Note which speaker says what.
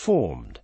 Speaker 1: formed.